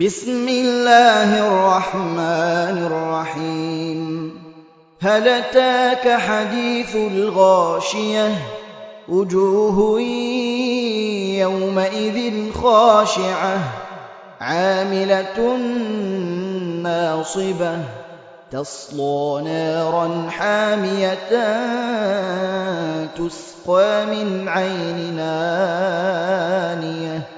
بسم الله الرحمن الرحيم. هل أتاك حديث الغاشية؟ وجوه يومئذ خاشعة عاملة ناصبة تصلى نارا حامية تسقى من عين آنية